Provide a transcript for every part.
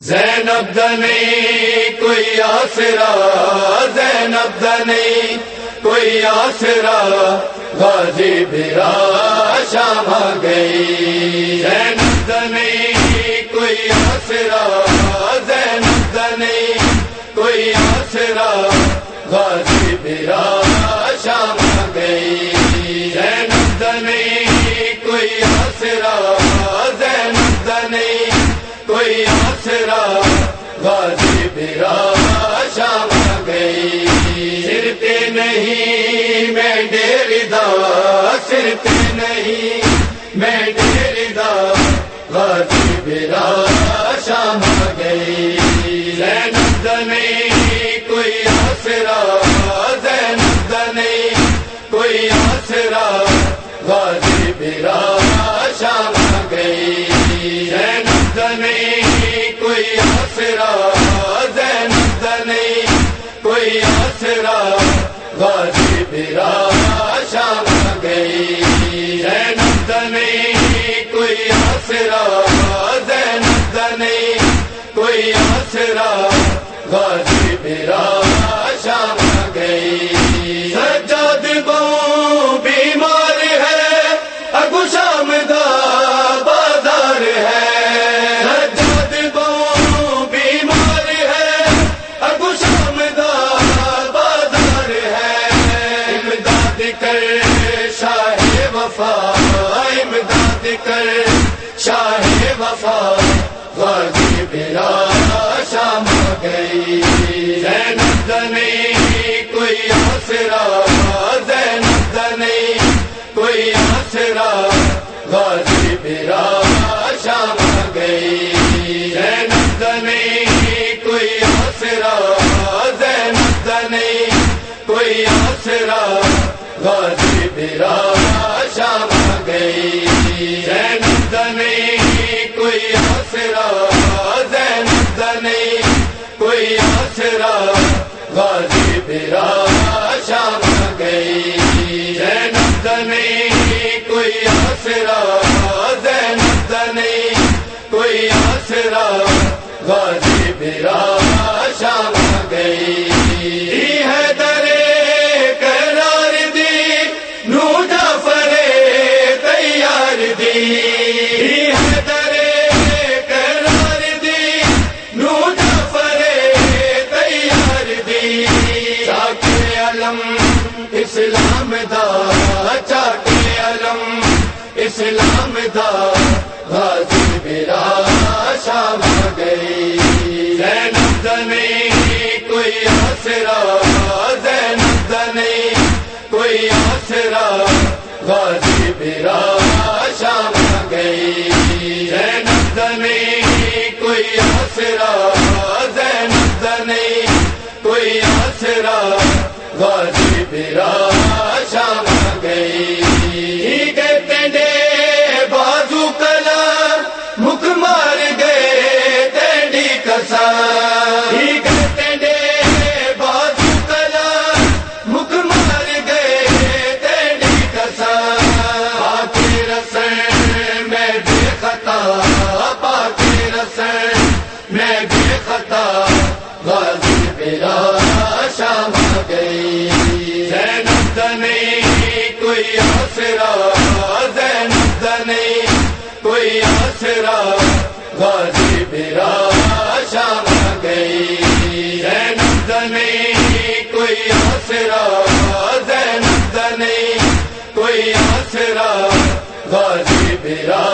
زینب دنی کوئی آسرا زینب دنی کوئی آسرا غازی بھی شام گئی۔ غازی شام گئی زینب دنی کوئی آسرا زینب دنی کوئی آسرا غازی برا شام گئی زینب دنی کوئی آسرا زینب دنی کوئی آسرا غازی برا کوئی آسرا غازی برا شام گئی۔ سجاد بہو بیمار ہے اگو شام دا بازار ہے۔ سجاد بہو بیمار ہے اگو شام دا بازار ہے۔ امداد کر شاہ وفا، امداد کر نہیں کوئی آسرا غازی شام گئی۔ زینب کوئی آسرا۔ زینب دنی کوئی آسرا۔ غازی دا اچھا چاکے علم، اسلام دا غازی برا شام گئی۔ زینب دنی کوئی آسرا، زینب دنی کوئی آسرا، غازی برا شام گئی۔ زینب دنی کوئی آسرا، زینب دنی کوئی آسرا، غازی برا خطا، غازی میرا شام گئی۔ زینب دنی کوئی آسرا زینب دنی کوئی آسرا غازی میرا شام گئی۔ زینب دنی کوئی آسرا زینب دنی کوئی آسرا غازی میرا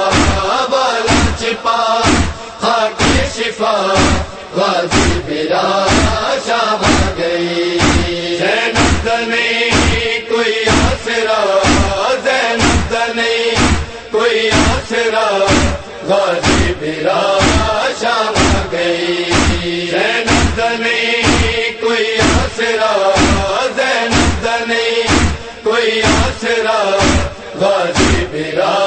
میرا